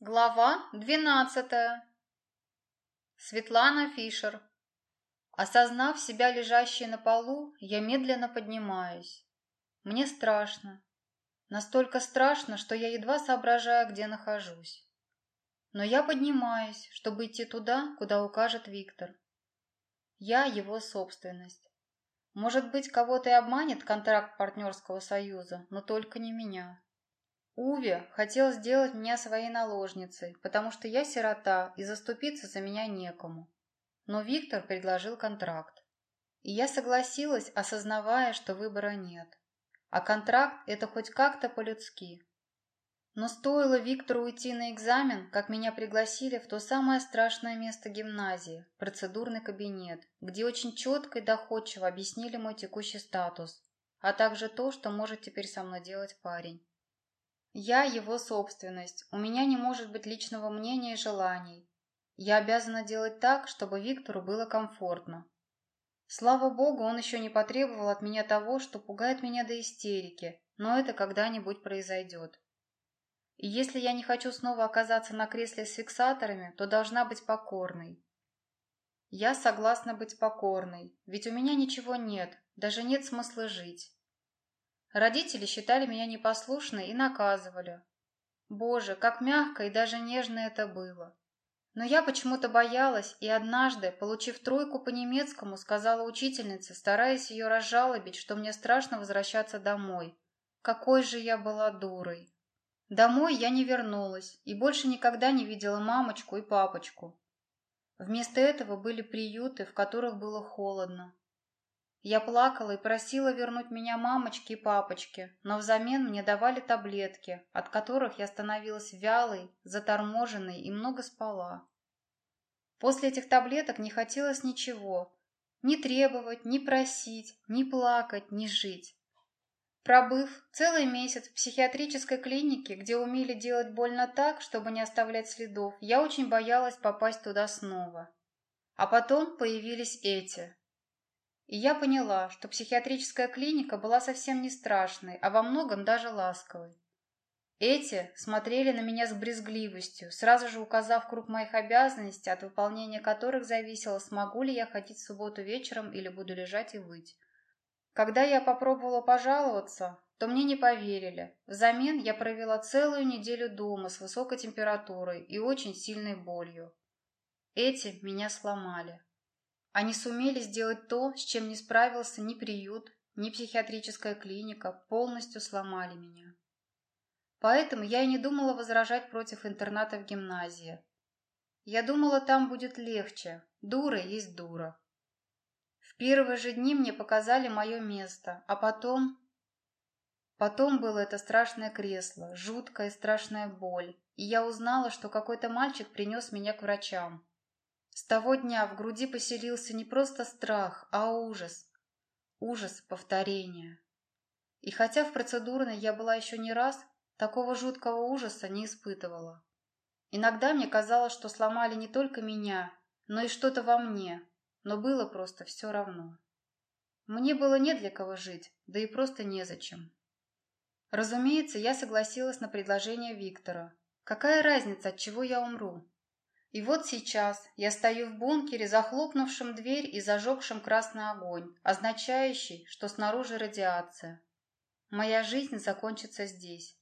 Глава двенадцатая. Светлана Фишер. Осознав себя лежащей на полу, я медленно поднимаюсь. Мне страшно. Настолько страшно, что я едва соображаю, где нахожусь. Но я поднимаюсь, чтобы идти туда, куда укажет Виктор. Я его собственность. Может быть, кого-то и обманет контракт партнерского союза, но только не меня. Уве хотел сделать меня своей наложницей, потому что я сирота и заступиться за меня некому. Но Виктор предложил контракт. И я согласилась, осознавая, что выбора нет. А контракт – это хоть как-то по-людски. Но стоило Виктору уйти на экзамен, как меня пригласили в то самое страшное место гимназии – процедурный кабинет, где очень четко и доходчиво объяснили мой текущий статус, а также то, что может теперь со мной делать парень. Я его собственность, у меня не может быть личного мнения и желаний. Я обязана делать так, чтобы Виктору было комфортно. Слава богу, он еще не потребовал от меня того, что пугает меня до истерики, но это когда-нибудь произойдет. И если я не хочу снова оказаться на кресле с фиксаторами, то должна быть покорной. Я согласна быть покорной, ведь у меня ничего нет, даже нет смысла жить. Родители считали меня непослушной и наказывали. Боже, как мягко и даже нежно это было. Но я почему-то боялась и однажды, получив тройку по немецкому, сказала учительнице, стараясь ее разжалобить, что мне страшно возвращаться домой. Какой же я была дурой. Домой я не вернулась и больше никогда не видела мамочку и папочку. Вместо этого были приюты, в которых было холодно, я плакала и просила вернуть меня мамочке и папочке, но взамен мне давали таблетки, от которых я становилась вялой, заторможенной и много спала. После этих таблеток не хотелось ничего. Ни требовать, ни просить, ни плакать, ни жить. Пробыв целый месяц в психиатрической клинике, где умели делать больно так, чтобы не оставлять следов, я очень боялась попасть туда снова. А потом появились эти, и я поняла, что психиатрическая клиника была совсем не страшной, а во многом даже ласковой. Эти смотрели на меня с брезгливостью, сразу же указав круг моих обязанностей, от выполнения которых зависело, смогу ли я ходить в субботу вечером или буду лежать и выть. Когда я попробовала пожаловаться, то мне не поверили. Взамен я провела целую неделю дома с высокой температурой и очень сильной болью. Эти меня сломали. Они сумели сделать то, с чем не справился ни приют, ни психиатрическая клиника, полностью сломали меня. Поэтому я и не думала возражать против интерната в гимназии. Я думала, там будет легче. Дура есть дура. В первые же дни мне показали мое место, а потом... Потом было это страшное кресло, жуткая страшная боль, и я узнала, что какой-то мальчик принес меня к врачам. С того дня в груди поселился не просто страх, а ужас. Ужас повторения. И хотя в процедурной я была еще не раз, такого жуткого ужаса не испытывала. Иногда мне казалось, что сломали не только меня, но и что-то во мне, но было просто все равно. Мне было не для кого жить, да и просто незачем. Разумеется, я согласилась на предложение Виктора. Какая разница, от чего я умру? И вот сейчас я стою в бункере, захлопнувшем дверь и зажегшем красный огонь, означающий, что снаружи радиация. Моя жизнь закончится здесь.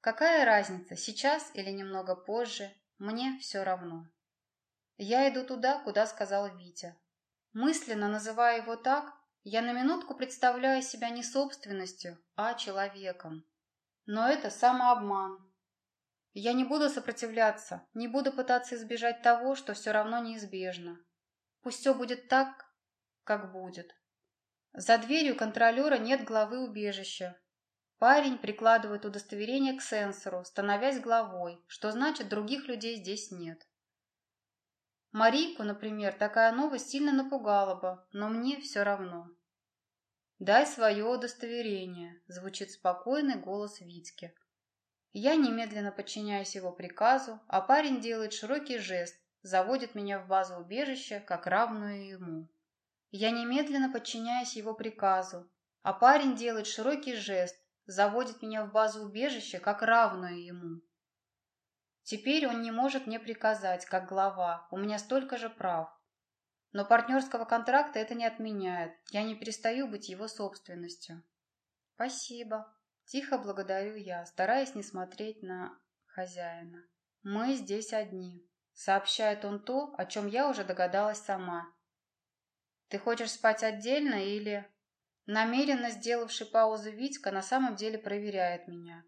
Какая разница, сейчас или немного позже, мне все равно. Я иду туда, куда сказал Витя. Мысленно называя его так, я на минутку представляю себя не собственностью, а человеком. Но это самообман, я не буду сопротивляться, не буду пытаться избежать того, что все равно неизбежно. Пусть все будет так, как будет. За дверью контролера нет главы убежища. Парень прикладывает удостоверение к сенсору, становясь главой, что значит других людей здесь нет. Марийку, например, такая новость сильно напугала бы, но мне все равно. «Дай свое удостоверение», – звучит спокойный голос Витьки. Я немедленно подчиняюсь его приказу, а парень делает широкий жест, заводит меня в базу убежища, как равную ему. Я немедленно подчиняюсь его приказу, а парень делает широкий жест, заводит меня в базу убежища, как равную ему. Теперь он не может мне приказать, как глава, у меня столько же прав. Но партнерского контракта это не отменяет, я не перестаю быть его собственностью. Спасибо. Тихо благодарю я, стараясь не смотреть на хозяина. Мы здесь одни. Сообщает он то, о чем я уже догадалась сама. Ты хочешь спать отдельно или... Намеренно сделавший паузу Витька на самом деле проверяет меня.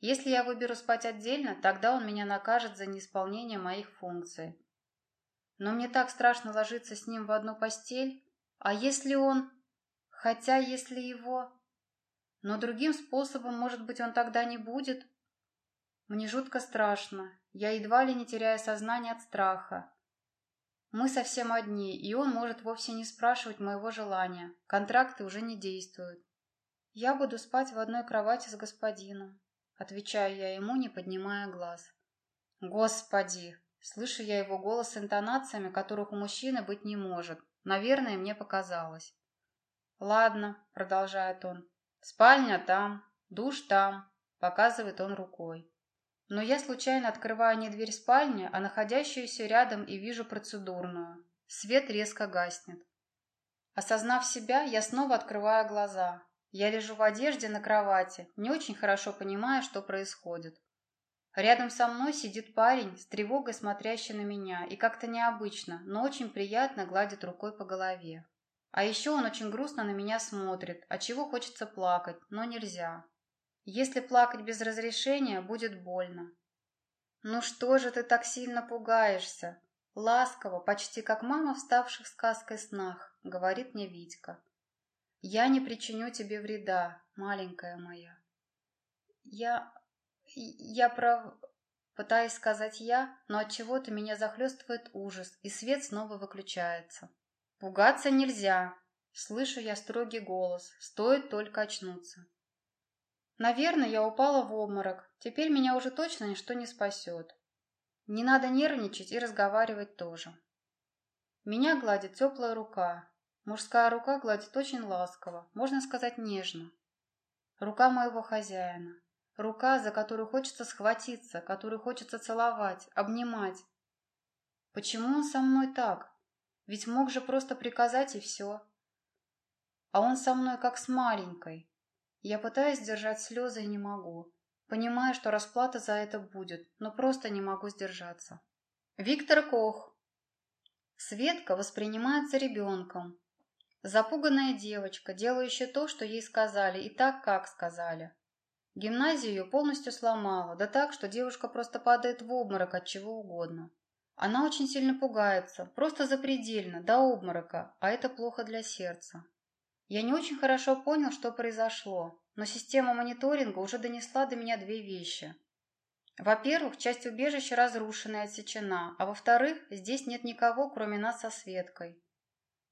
Если я выберу спать отдельно, тогда он меня накажет за неисполнение моих функций. Но мне так страшно ложиться с ним в одну постель. А если он... Хотя если его... Но другим способом, может быть, он тогда не будет? Мне жутко страшно. Я едва ли не теряю сознание от страха. Мы совсем одни, и он может вовсе не спрашивать моего желания. Контракты уже не действуют. Я буду спать в одной кровати с господином. Отвечаю я ему, не поднимая глаз. Господи! Слышу я его голос с интонациями, которых у мужчины быть не может. Наверное, мне показалось. Ладно, продолжает он. Спальня там, душ там, показывает он рукой но я случайно открываю не дверь спальни, а находящуюся рядом и вижу процедурную. Свет резко гаснет. Осознав себя, я снова открываю глаза. Я лежу в одежде на кровати, не очень хорошо понимая, что происходит. Рядом со мной сидит парень, с тревогой смотрящий на меня, и как-то необычно, но очень приятно гладит рукой по голове. А еще он очень грустно на меня смотрит, от чего хочется плакать, но нельзя. Если плакать без разрешения, будет больно. Ну что же ты так сильно пугаешься? Ласково, почти как мама вставших сказкой снах, говорит мне Витька. Я не причиню тебе вреда, маленькая моя. Я... я прав... Пытаюсь сказать я, но от чего то меня захлестывает ужас, и свет снова выключается. Пугаться нельзя. Слышу я строгий голос, стоит только очнуться. Наверное, я упала в обморок. Теперь меня уже точно ничто не спасет. Не надо нервничать и разговаривать тоже. Меня гладит теплая рука. Мужская рука гладит очень ласково, можно сказать нежно. Рука моего хозяина. Рука, за которую хочется схватиться, которую хочется целовать, обнимать. Почему он со мной так? Ведь мог же просто приказать и все. А он со мной как с маленькой, я пытаюсь сдержать слезы и не могу. Понимаю, что расплата за это будет, но просто не могу сдержаться. Виктор Кох. Светка воспринимается ребенком. Запуганная девочка, делающая то, что ей сказали, и так, как сказали. Гимназию ее полностью сломала, да так, что девушка просто падает в обморок от чего угодно. Она очень сильно пугается, просто запредельно, до обморока, а это плохо для сердца. Я не очень хорошо понял, что произошло, но система мониторинга уже донесла до меня две вещи. Во-первых, часть убежища разрушена и отсечена, а во-вторых, здесь нет никого, кроме нас со Светкой.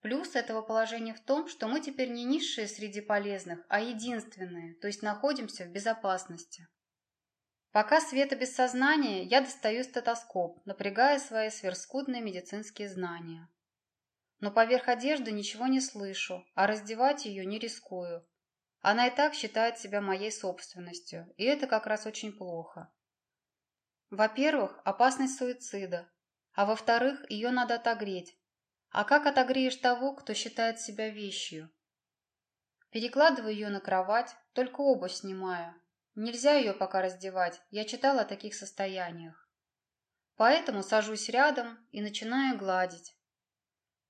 Плюс этого положения в том, что мы теперь не низшие среди полезных, а единственные, то есть находимся в безопасности. Пока Света без сознания, я достаю стетоскоп, напрягая свои сверхскудные медицинские знания но поверх одежды ничего не слышу, а раздевать ее не рискую. Она и так считает себя моей собственностью, и это как раз очень плохо. Во-первых, опасность суицида, а во-вторых, ее надо отогреть. А как отогреешь того, кто считает себя вещью? Перекладываю ее на кровать, только обувь снимаю. Нельзя ее пока раздевать, я читала о таких состояниях. Поэтому сажусь рядом и начинаю гладить.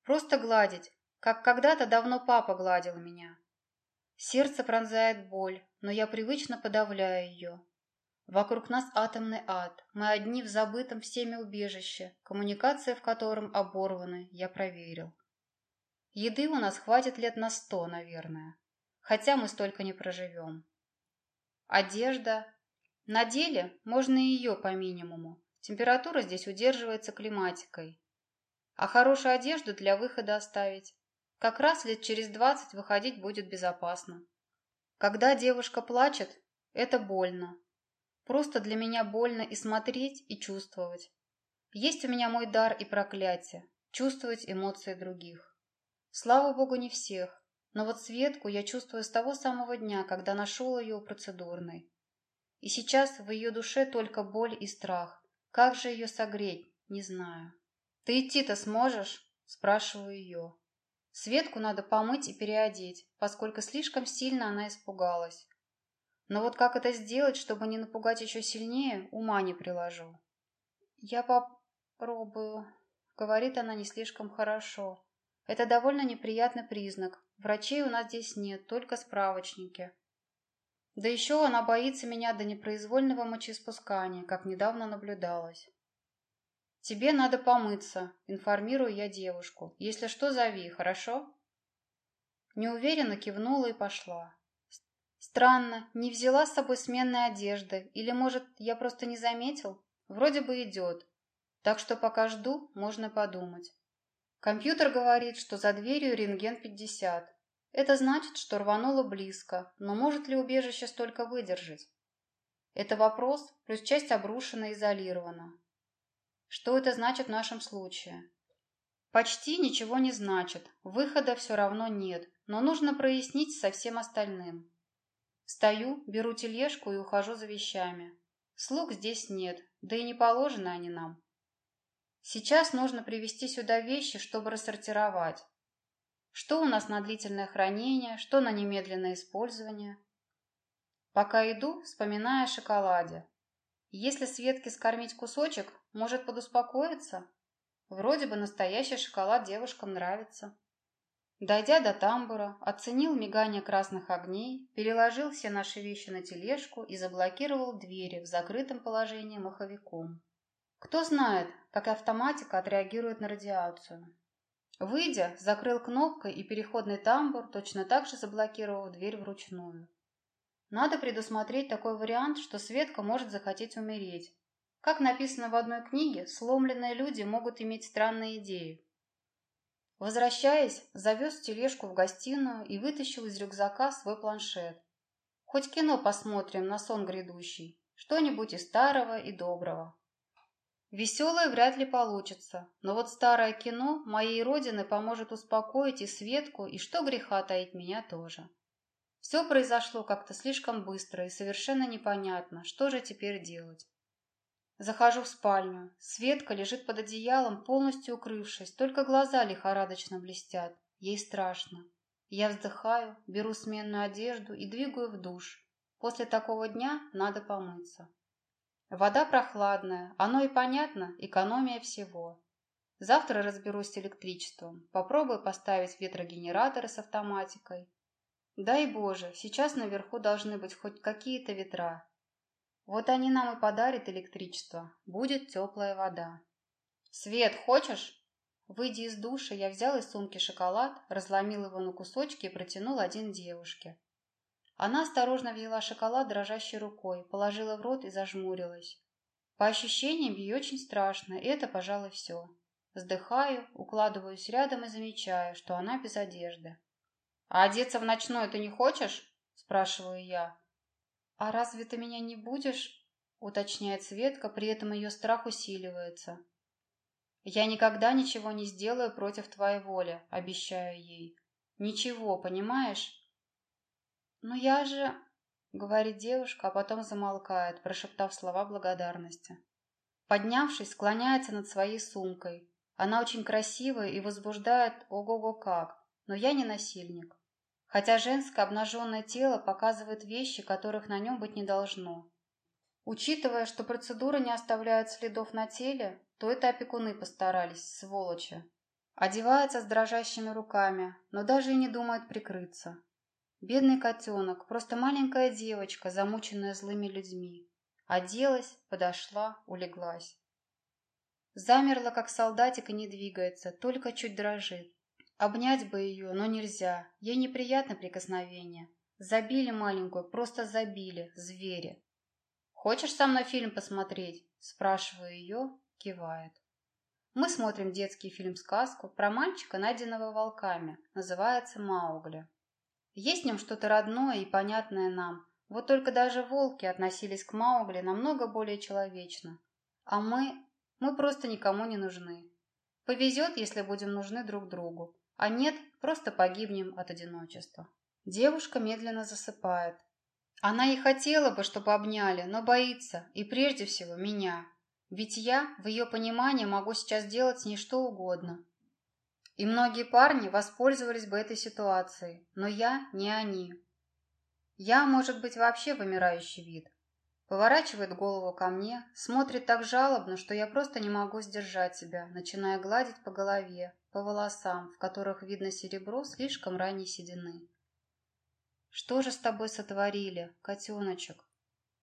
Просто гладить, как когда-то давно папа гладил меня. Сердце пронзает боль, но я привычно подавляю ее. Вокруг нас атомный ад, мы одни в забытом всеми убежище, коммуникация в котором оборваны, я проверил. Еды у нас хватит лет на сто, наверное, хотя мы столько не проживем. Одежда. На деле можно и ее по минимуму. Температура здесь удерживается климатикой, а хорошую одежду для выхода оставить. Как раз лет через двадцать выходить будет безопасно. Когда девушка плачет, это больно. Просто для меня больно и смотреть, и чувствовать. Есть у меня мой дар и проклятие – чувствовать эмоции других. Слава богу, не всех, но вот Светку я чувствую с того самого дня, когда нашел ее у процедурной. И сейчас в ее душе только боль и страх, Как же ее согреть, не знаю. «Ты идти-то сможешь?» – спрашиваю ее. Светку надо помыть и переодеть, поскольку слишком сильно она испугалась. Но вот как это сделать, чтобы не напугать еще сильнее, ума не приложу. «Я попробую», — говорит она не слишком хорошо. «Это довольно неприятный признак. Врачей у нас здесь нет, только справочники». Да еще она боится меня до непроизвольного мочеиспускания, как недавно наблюдалось. «Тебе надо помыться», — информирую я девушку. «Если что, зови, хорошо?» Неуверенно кивнула и пошла. Странно, не взяла с собой сменной одежды. Или, может, я просто не заметил? Вроде бы идет. Так что пока жду, можно подумать. Компьютер говорит, что за дверью рентген 50. Это значит, что рвануло близко, но может ли убежище столько выдержать? Это вопрос, плюс часть обрушена и изолирована. Что это значит в нашем случае? Почти ничего не значит, выхода все равно нет, но нужно прояснить со всем остальным. Встаю, беру тележку и ухожу за вещами. Слуг здесь нет, да и не положены они нам. Сейчас нужно привезти сюда вещи, чтобы рассортировать. Что у нас на длительное хранение, что на немедленное использование. Пока иду, вспоминая о шоколаде. Если Светке скормить кусочек, может подуспокоиться? Вроде бы настоящий шоколад девушкам нравится. Дойдя до тамбура, оценил мигание красных огней, переложил все наши вещи на тележку и заблокировал двери в закрытом положении маховиком. Кто знает, как автоматика отреагирует на радиацию. Выйдя, закрыл кнопкой и переходный тамбур, точно так же заблокировав дверь вручную. Надо предусмотреть такой вариант, что Светка может захотеть умереть. Как написано в одной книге, сломленные люди могут иметь странные идеи. Возвращаясь, завез тележку в гостиную и вытащил из рюкзака свой планшет. Хоть кино посмотрим на сон грядущий, что-нибудь из старого и доброго. Веселое вряд ли получится, но вот старое кино моей родины поможет успокоить и Светку, и что греха таить меня тоже. Все произошло как-то слишком быстро и совершенно непонятно, что же теперь делать. Захожу в спальню. Светка лежит под одеялом, полностью укрывшись, только глаза лихорадочно блестят. Ей страшно. Я вздыхаю, беру сменную одежду и двигаю в душ. После такого дня надо помыться. Вода прохладная, оно и понятно, экономия всего. Завтра разберусь с электричеством, попробую поставить ветрогенераторы с автоматикой. Дай Боже, сейчас наверху должны быть хоть какие-то ветра. Вот они нам и подарят электричество. Будет теплая вода. Свет, хочешь? Выйдя из душа, я взял из сумки шоколад, разломил его на кусочки и протянул один девушке. Она осторожно взяла шоколад дрожащей рукой, положила в рот и зажмурилась. По ощущениям, ей очень страшно, и это, пожалуй, все. Вздыхаю, укладываюсь рядом и замечаю, что она без одежды. «А одеться в ночное ты не хочешь?» – спрашиваю я. «А разве ты меня не будешь?» – уточняет Светка, при этом ее страх усиливается. «Я никогда ничего не сделаю против твоей воли», – обещаю ей. «Ничего, понимаешь?» «Но я же...» — говорит девушка, а потом замолкает, прошептав слова благодарности. Поднявшись, склоняется над своей сумкой. Она очень красивая и возбуждает ого-го как, но я не насильник хотя женское обнаженное тело показывает вещи, которых на нем быть не должно. Учитывая, что процедура не оставляет следов на теле, то это опекуны постарались, сволочи. Одевается с дрожащими руками, но даже и не думает прикрыться. Бедный котенок, просто маленькая девочка, замученная злыми людьми. Оделась, подошла, улеглась. Замерла, как солдатик, и не двигается, только чуть дрожит. Обнять бы ее, но нельзя. Ей неприятно прикосновение. Забили маленькую, просто забили, звери. «Хочешь со мной фильм посмотреть?» Спрашиваю ее, кивает. Мы смотрим детский фильм-сказку про мальчика, найденного волками. Называется «Маугли». Есть в нем что-то родное и понятное нам. Вот только даже волки относились к Маугли намного более человечно. А мы... мы просто никому не нужны. Повезет, если будем нужны друг другу. А нет, просто погибнем от одиночества. Девушка медленно засыпает. Она и хотела бы, чтобы обняли, но боится, и прежде всего меня. Ведь я, в ее понимании, могу сейчас делать с ней что угодно. И многие парни воспользовались бы этой ситуацией, но я не они. Я, может быть, вообще вымирающий вид. Поворачивает голову ко мне, смотрит так жалобно, что я просто не могу сдержать себя, начиная гладить по голове, по волосам, в которых видно серебро слишком ранней седины. «Что же с тобой сотворили, котеночек?»